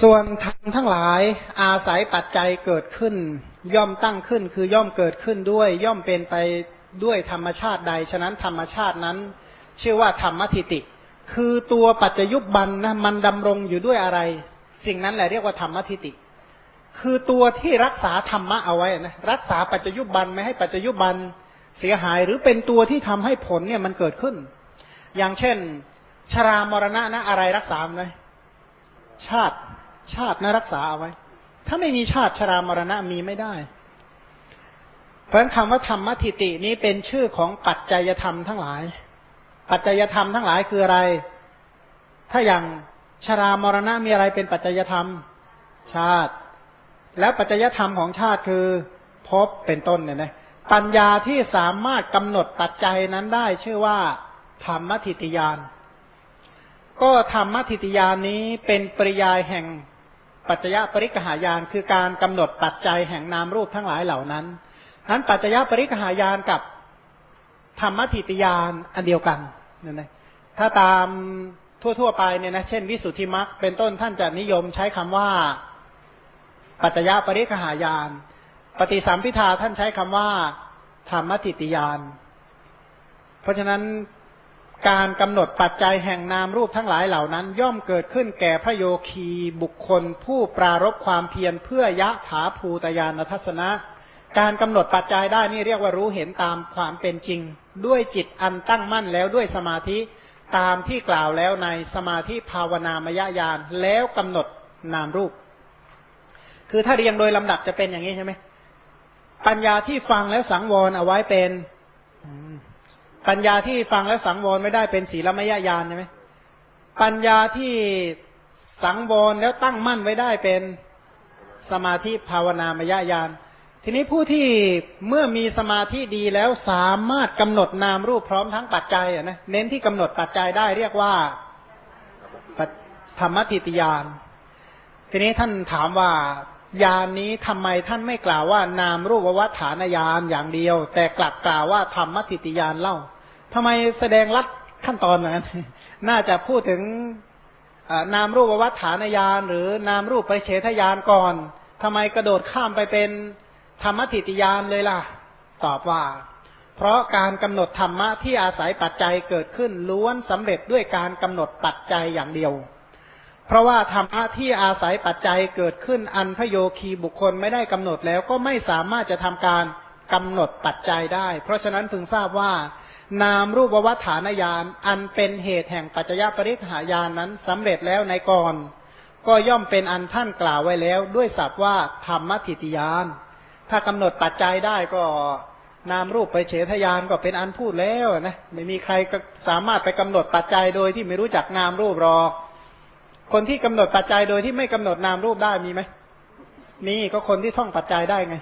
ส่วนธรรมทั้งหลายอาศัยปัจจัยเกิดขึ้น ย่อมตั้งขึ้น คือย่อมเกิดขึ้นด้วย ย่อมเป็นไปด้วยธรรมชาติใด ฉะนั้นธรรมชาตินั้น ชื่อว่าธรรมทิติ คือตัวปัจจยุบันนะมันดำรงอยู่ด้วยอะไร สิ่งนั้นแหละเรียกว่าธรรมทิติ คือตัวที่รักษาธรรมะเอาไว้นะรักษาปัจจยุบันไม่ให้ปัจจยุบันเสียหายหรือเป็นตัวที่ทำให้ผลเนี่ยมันเกิดขึ้น อย่างเช่น ชรามรณะนะอะไรรักษาไหมชาติ ชาตินะรักษาเอาไว้ ถ้าไม่มีชาติชรามรณะมีไม่ได้ เพราะฉะนั้นคำว่าธรรมทิตินี้เป็นชื่อของปัจจัยธรรมทั้งหลาย ปัจจัยธรรมทั้งหลายคืออะไร ถ้าอย่างชรามรณะมีอะไรเป็นปัจจัยธรรม ชาติ แล้วปัจจัยธรรมของชาติคือพบเป็นต้นเนี่ยนะปัญญาที่สามารถกำหนดปัจจัยนั้นได้ชื่อว่า ธรรมทิติยาน ก็ธรรมทิติยานนี้เป็นปริยายแห่ง ปัจจยปริกหายานคือการกำหนดปัจจัยแห่งนามรูปทั้งหลายเหล่านั้นนั้นปัจจยปริกหายานกับธรรมทิติยานอันเดียวกันเนี่ยนะถ้าตามทั่ว ๆ ไปเนี่ยนะเช่น วิสุทธิมรรคเป็นต้นท่านจะนิยมใช้คำว่า ปัจจยปริกหายาน ปฏิสัมพิทาท่านใช้คำว่าธรรมทิติยาน เพราะฉะนั้น การกำหนดปัจจัยแห่งนามรูปทั้งหลายเหล่านั้น ย่อมเกิดขึ้นแก่พระโยคีบุคคล ผู้ปรารบความเพียรเพื่อยะถาภูตยานทัศนะ การกำหนดปัจจัยได้นี่เรียกว่ารู้เห็นตามความเป็นจริง ด้วยจิตอันตั้งมั่นแล้วด้วยสมาธิตามที่กล่าวแล้วในสมาธิภาวนามยญาณแล้วกำหนดนามรูป คือถ้าเรียงโดยลำดับจะเป็นอย่างนี้ใช่ไหมปัญญาที่ฟังแล้วสังวรเอาไว้เป็น ปัญญาที่ฟังแล้วสังวรไม่ได้เป็นศีลมยญาณใช่ไหมปัญญาที่สังวรแล้วตั้งมั่นไว้ได้เป็นสมาธิภาวนามยญาณทีนี้ผู้ที่เมื่อมีสมาธิดีแล้วสามารถกำหนดนามรูปพร้อมทั้งปัจจัยนะเน้นที่กำหนดปัจจัยได้เรียกว่าธรรมติติยานทีนี้ท่านถามว่ายานนี้ทำไมท่านไม่กล่าวว่านามรูปวัฏฐานญาณอย่างเดียว แต่กลับกล่าวว่าธรรมติติยานเล่า ทำไมแสดงลัดขั้นตอนนั้น น่าจะพูดถึงนามรูปวัฏฐานญาณหรือนามรูปปริเฉทญาณก่อนทำไมกระโดดข้ามไปเป็นธรรมติติยานเลยล่ะ ตอบว่า เพราะการกำหนดธรรมะที่อาศัยปัจจัยเกิดขึ้นล้วนสำเร็จด้วยการกำหนดปัจจัยอย่างเดียว เพราะว่าธรรมะที่อาศัยปัจจัยเกิดขึ้นอันพโยคีบุคคลไม่ได้กำหนดแล้วก็ไม่สามารถจะทำการกำหนดปัจจัยได้ เพราะฉะนั้นพึงทราบว่า นามรูปวัฏฐานญาณอันเป็นเหตุแห่งปัจจยปริหายานนั้นสำเร็จแล้วในก่อน ก็ย่อมเป็นอันท่านกล่าวไว้แล้ว ด้วยศัพท์ว่าธรรมทิติยาน ถ้ากำหนดปัจจัยได้ก็นามรูปไปเฉทยานก็เป็นอันพูดแล้วนะไม่มีใครสามารถไปกำหนดปัจจัยโดยที่ไม่รู้จักนามรูปหรอก คนที่กำหนดปัจจัยโดยที่ไม่กำหนดนามรูปได้มีไหมมีก็คนที่ท่องปัจจัยได้ไง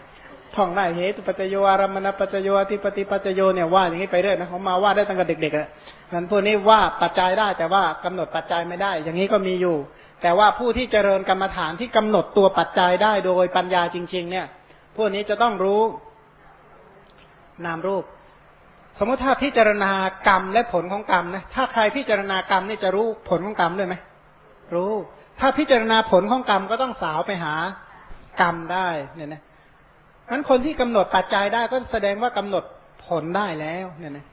ท่องได้เหตุปัจจโยอารมณปัจจโยที่ปฏิปัจจโยเนี่ยว่าอย่างนี้ไปเรื่อยนะเขามาว่าได้ตั้งแต่เด็กๆอะนั้นพวกนี้ว่าปัจจัยได้แต่ว่ากำหนดปัจจัยไม่ได้ อย่างนี้ก็มีอยู่ แต่ว่าผู้ที่เจริญกรรมฐานที่กำหนดตัวปัจจัยได้โดยปัญญาจริง ๆ เนี่ย พวกนี้จะต้องรู้นามรูป สมมติถ้าพิจารณากรรมและผลของกรรมนะถ้าใครพิจารณากรรมนี่จะรู้ผลของกรรมด้วยไหมรู้ ถ้าพิจารณาผลของกรรมก็ต้องสาวไปหากรรมได้เนี่ยนะ นั้นคนที่กำหนดปัจจัยได้ก็แสดงว่ากำหนดผลได้แล้วเนี่ยนะ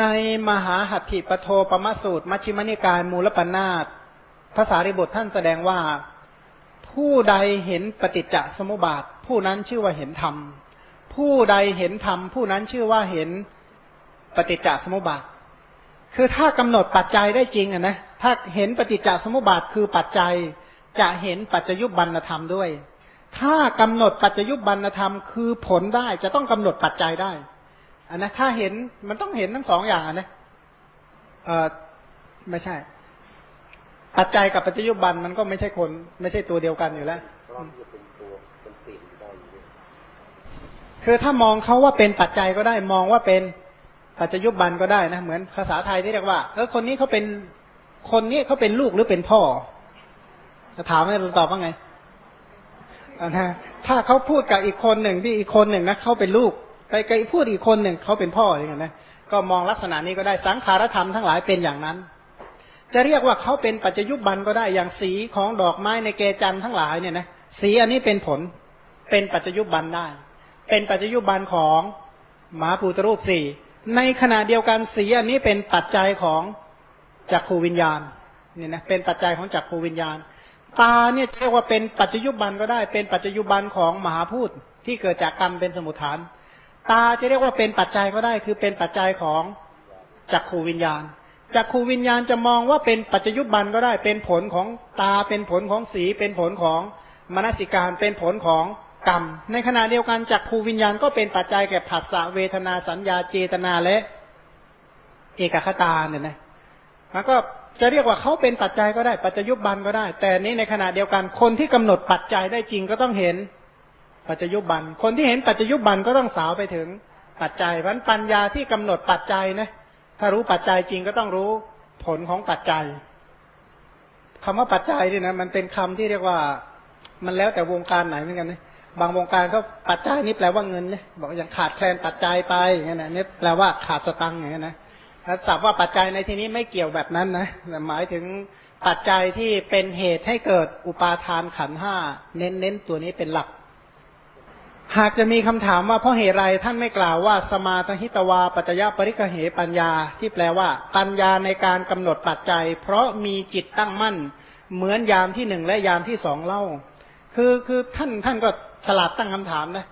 ในมหาหัตถิปโทปมสูตร มัชฌิมนิกายมูลปนาตภาษาริบุตรท่านแสดงว่าผู้ใดเห็นปฏิจจสมุปบาท ผู้นั้นชื่อว่าเห็นธรรม ผู้ใดเห็นธรรม ผู้นั้นชื่อว่าเห็นปฏิจจสมุปบาท คือถ้ากำหนดปัจจัยได้จริงอะนะถ้าเห็นปฏิจจสมุปบาทคือปัจจัยจะเห็นปัจจยุบันธรรมด้วย ถ้ากำหนดปัจจยุบันธรรมคือผลได้จะต้องกำหนดปัจจัยได้อันนะถ้าเห็นมันต้องเห็นทั้งสองอย่างนะเออไม่ใช่ ปัจจัยกับปัจจยุบันมันก็ไม่ใช่คน ไม่ใช่ตัวเดียวกันอยู่แล้วคือถ้ามองเขาว่าเป็นปัจจัยก็ได้ มองว่าเป็นปัจจยุบันก็ได้นะเหมือนภาษาไทยที่เรียกว่าเออคนนี้เขาเป็นคนนี้เขาเป็นลูกหรือเป็นพ่อจะถามให้เราตอบว่าไง นะถ้าเขาพูดกับอีกคนหนึ่งที่อีกคนหนึ่งนะเขาเป็นลูกไปไกพูดอีกคนหนึ่งเขาเป็นพ่ออย่างเงี้ยนะก็มองลักษณะนี้ก็ได้สังขารธรรมทั้งหลายเป็นอย่างนั้น จะเรียกว่าเขาเป็นปัจจยุบันก็ได้อย่างสีของดอกไม้ในเกจันทั้งหลายเนี่ยนะสีอันนี้เป็นผลเป็นปัจจยุบันได้ เป็นปัจจยุบันของหมาภูตรูปสี่ในขณะเดียวกันสีอันนี้เป็นปัจจัยของจักขูวิญญาณเนี่ยนะเป็นปัจจัยของจักขูวิญญาณ ตาเนี่ยเรียกว่าเป็นปัจจยุบันก็ได้ เป็นปัจจยุบันของมหาพูดที่เกิดจากกรรมเป็นสมุทฐาน ตาจะเรียกว่าเป็นปัจจัยก็ได้ คือเป็นปัจจัยของจักขูวิญญาณจักขูวิญญาณจะมองว่าเป็นปัจจยุบันก็ได้ เป็นผลของตาเป็นผลของสี เป็นผลของมนสิการเป็นผลของกรรม ในขณะเดียวกันจักขูวิญญาณก็เป็นปัจจัยแก่ผัสสะเวทนาสัญญาเจตนาและเอกคตาเนี่ยนะแล้วก็ จะเรียกว่าเขาเป็นปัจจัยก็ได้ ปัจจยุบันก็ได้ แต่นี้ในขณะเดียวกัน คนที่กำหนดปัจจัยได้จริงก็ต้องเห็นปัจจยุบัน คนที่เห็นปัจจยุบันก็ต้องสาวไปถึงปัจจัยเพราะปัญญาที่กำหนดปัจจัยนะถ้ารู้ปัจจัยจริงก็ต้องรู้ผลของปัจจัยคำว่าปัจจัยนี่นะมันเป็นคำที่เรียกว่ามันแล้วแต่วงการไหนเหมือนกันนะบางวงการก็ปัจจัยนี่แปลว่าเงินเนี่ยบอกอย่างขาดแคลนปัจจัยไปอย่างนี้นะนี่แปลว่าขาดสตังค์อย่างนี้ นะศัพท์ว่าปัจจัยในที่นี้ไม่เกี่ยวแบบนั้นนะหมายถึงปัจจัยที่เป็นเหตุให้เกิดอุปาทานขันห้าเน้นเน้นตัวนี้เป็นหลัก หากจะมีคำถามว่าเพราะเหตุไรท่านไม่กล่าวว่า สมาธหิตวา ปัจจยปริกเหปัญญา ที่แปลว่า ปัญญาในการกำหนดปัจจัย เพราะมีจิตตั้งมั่น เหมือนยามที่หนึ่งและยามที่สองเล่า คือคือท่านท่านก็ฉลาดตั้งคำถามนะ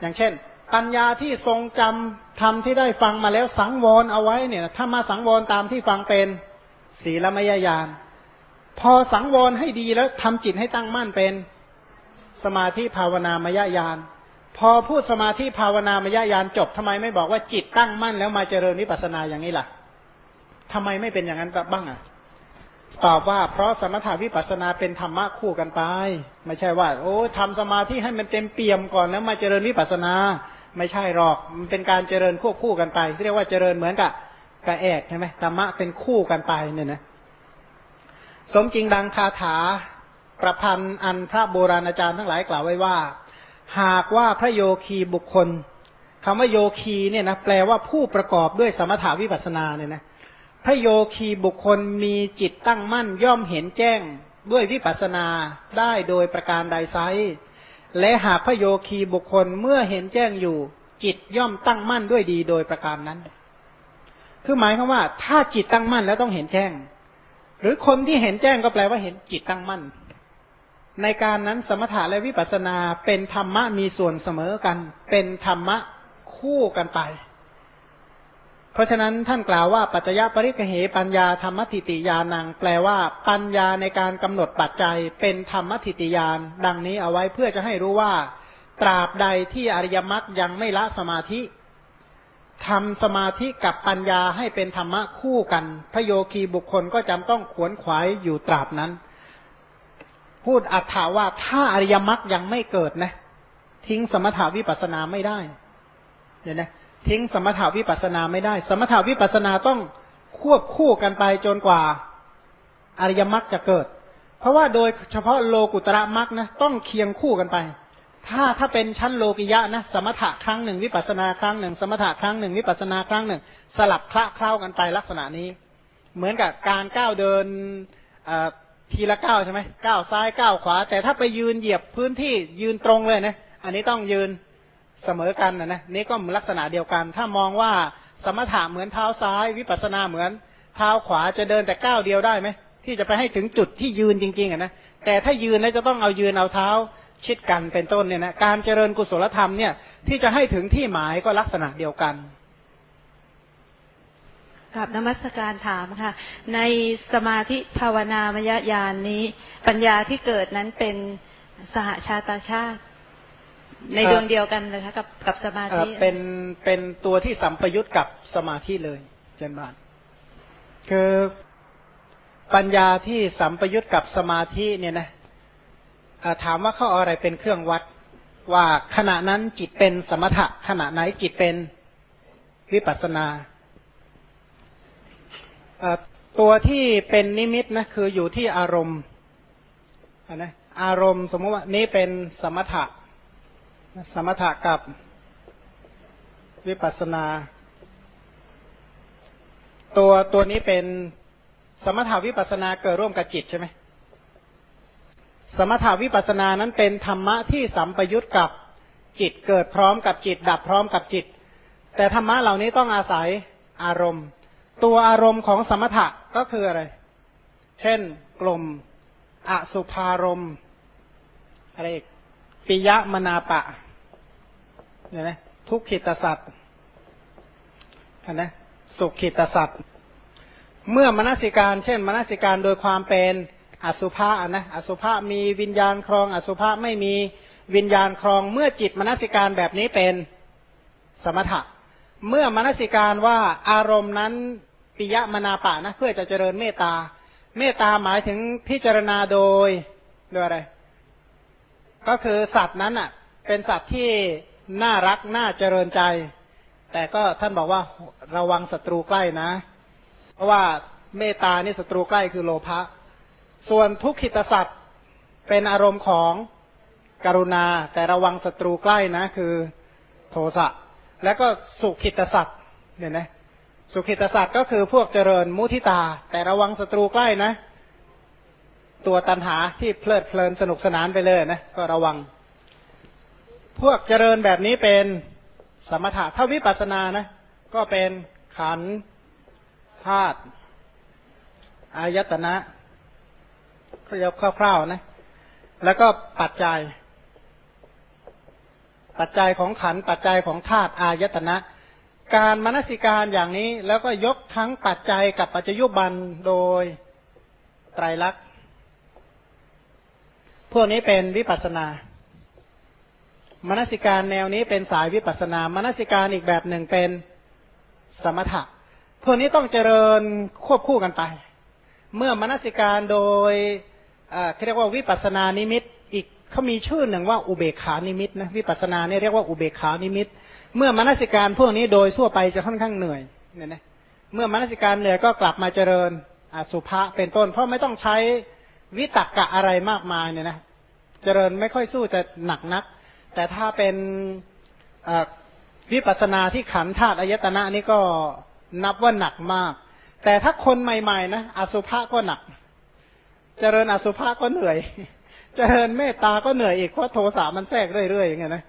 อย่างเช่น ปัญญาที่ทรงจำทำที่ได้ฟังมาแล้วสังวรเอาไว้เนี่ยถ้ามาสังวรตามที่ฟังเป็นศีลมยญาณพอสังวรให้ดีแล้วทำจิตให้ตั้งมั่นเป็นสมาธิภาวนามยญาณพอพูดสมาธิภาวนามยญาณจบทำไมไม่บอกว่าจิตตั้งมั่นแล้วมาเจริญวิปัสสนาอย่างนี้ล่ะทำไมไม่เป็นอย่างนั้นบ้างอะตอบว่าเพราะสมถาวิปัสนาเป็นธรรมะคู่กันไป ไม่ใช่ว่า โอ้ทำสมาธิให้มันเต็มเปี่ยมก่อนแล้วมาเจริญวิปัสนา ไม่ใช่หรอก มันเป็นการเจริญควบคู่กันไปเรียกว่าเจริญเหมือนกับกระแอกใช่ไหมธรรมะเป็นคู่กันไปเนี่ยนะสมจริงดังคาถาประพันธ์อันพระโบราณอาจารย์ทั้งหลายกล่าวไว้ว่า หากว่าพระโยคีบุคคลคำว่าโยคีเนี่ยนะแปลว่าผู้ประกอบด้วยสมถาวิปัสนาเนี่ยนะพระโยคีบุคคลมีจิตตั้งมั่นย่อมเห็นแจ้งด้วยวิปัสนาได้โดยประการใดไซ และหากพระโยคีบุคคลเมื่อเห็นแจ้งอยู่ จิตย่อมตั้งมั่นด้วยดีโดยประการนั้น คือหมายความว่า ถ้าจิตตั้งมั่นแล้วต้องเห็นแจ้ง หรือคนที่เห็นแจ้งก็แปลว่าเห็นจิตตั้งมั่น ในการนั้นสมถะและวิปัสสนาเป็นธรรมะมีส่วนเสมอกัน เป็นธรรมะคู่กันไป ราะฉะนั้นท่านกล่าวว่าปัจจยปริกเหปัญญาธรรมทิติยานัง แปลว่าปัญญาในการกำหนดปัจจัยเป็นธรรมทิติยานดังนี้เอาไว้เพื่อจะให้รู้ว่า ตราบใดที่อริยมรรคยังไม่ละสมาธิทำสมาธิกับปัญญาให้เป็นธรรมะคู่กันพโยคีบุคคลก็จำต้องขวนขวายอยู่ตราบนั้น พูดอัฏฐาว่าถ้าอริยมรรคยังไม่เกิดนะ ทิ้งสมถาวิปัสนาไม่ได้ เดี๋ยวนะ ทิ้งสมถาวิปัสนาไม่ได้ สมถาวิปัสนาต้องควบคู่กันไปจนกว่าอริยมรรคจะเกิด เพราะว่าโดยเฉพาะโลกุตระมรรคนะต้องเคียงคู่กันไป ถ้าถ้าเป็นชั้นโลกิยะนะสมถะครั้งหนึ่งวิปัสนาครั้งหนึ่ง สมถะครั้งหนึ่งวิปัสนาครั้งหนึ่ง สลับคละเคล้ากันไปลักษณะนี้ เหมือนกับการก้าวเดินทีละก้าวใช่ไหมก้าวซ้ายก้าวขวา แต่ถ้าไปยืนเหยียบพื้นที่ยืนตรงเลยนะอันนี้ต้องยืน เสมอกันนะนะนี่ก็ลักษณะเดียวกัน ถ้ามองว่าสมถะเหมือนเท้าซ้าย วิปัสนาเหมือนเท้าขวาจะเดินแต่ก้าวเดียวได้ไหมที่จะไปให้ถึงจุดที่ยืนจริงๆอะนะแต่ถ้ายืนแล้วจะต้องเอายืนเอาเท้าชิดกันเป็นต้นเนี่ยนะการเจริญกุศลธรรมเนี่ยที่จะให้ถึงที่หมายก็ลักษณะเดียวกันกับนมัสการถามค่ะ ในสมาธิภาวนามยญาณนนี้ ปัญญาที่เกิดนั้นเป็นสหชาตาชาติ ในดวงเดียวกันเลยคะกับกับสมาธิเป็นเป็นตัวที่สัมปยุตกับสมาธิเลยเจนบานคือปัญญาที่สัมปยุตกับสมาธิเนี่ยนะถามว่าเขาเอาอะไรเป็นเครื่องวัด ว่าขณะนั้นจิตเป็นสมถะ ขณะไหนจิตเป็นวิปัสนาตัวที่เป็นนิมิตนะคืออยู่ที่อารมณ์นะอารมณ์สมมติว่านี้เป็นสมถะ สมถะกับวิปัสนา ตัวตัวนี้เป็นสมถาวิปัสนาเกิดร่วมกับจิตใช่ไหมสมถาวิปัสนานั้นเป็นธรรมะที่สัมปยุตกับจิตเกิดพร้อมกับจิต ดับพร้อมกับจิต แต่ธรรมะเหล่านี้ต้องอาศัยอารมณ์ ตัวอารมณ์ของสมถะก็คืออะไร เช่น กลมอสุภารมอะไรอีกปิยมนาปะ เนี่ยนะทุกขิตสัตว์นะสุขขิตสัตว์เมื่อมนสิการ เช่นมนสิการโดยความเป็นอสุภะนะอสุภะมีวิญญาณครอง อสุภะไม่มีวิญญาณครอง เมื่อจิตมนสิการแบบนี้เป็นสมถะ เมื่อมนสิการว่าอารมณ์นั้นปิยมนาปะนะเพื่อจะเจริญเมตตา เมตตาหมายถึงพิจารณาโดยโดยอะไร ก็คือสัตว์นั้นอะ เป็นสัตว์ที่ น่ารักน่าเจริญใจ แต่ก็ท่านบอกว่าระวังศัตรูใกล้นะ เพราะว่าเมตตานี่ศัตรูใกล้คือโลภะส่วนทุกขิตสัตว์เป็นอารมณ์ของกรุณา แต่ระวังศัตรูใกล้นะ คือโทสะแล้วก็สุขิตสัตว์เนี่ยนะสุขิตสัตว์ก็คือพวกเจริญมุทิตา แต่ระวังศัตรูใกล้นะ ตัวตันหาที่เพลิดเพลินสนุกสนานไปเลยนะ ก็ระวัง พวกเจริญแบบนี้เป็นสมถะถ้าวิปัสสนานะ ก็เป็นขันธาตุอายตนะก็ยกคร่าวๆนะ แล้วก็ปัจจัย ปัจจัยของขันปัจจัยของธาตุอายตนะ การมนสิการอย่างนี้แล้วก็ยกทั้งปัจจัยกับปัจจยุบันโดยไตรลักษณ์พวกนี้เป็นวิปัสนา มนสิการแนวนี้เป็นสายวิปัสนามนสิการอีกแบบหนึ่งเป็นสมถะพวกนี้ต้องเจริญควบคู่กันไป เมื่อมนสิการโดยเขาเรียกว่าวิปัสนานิมิตอีกเขามีชื่อหนึ่งว่าอุเบกขานิมิตนะวิปัสนาเนี่ยเรียกว่าอุเบกขานิมิต เมื่อมนสิการพวกนี้โดยทั่วไปจะค่อนข้างเหนื่อยเนี่ยนะเมื่อมนสิการเหนื่อยก็กลับมาเจริญอสุภะเป็นต้น เพราะไม่ต้องใช้วิตักกะอะไรมากมายเนี่ยนะเจริญไม่ค่อยสู้จะหนักนัก แต่ถ้าเป็นวิปัสนาที่ขันธาตุอายตนะนี่ก็นับว่าหนักมาก แต่ถ้าคนใหม่ๆนะอสุภะก็หนัก เจริญอสุภะก็เหนื่อย เจริญเมตตาก็เหนื่อยอีกเพราะโทสะมันแทรกเรื่อยๆอย่างเงี้ยนะ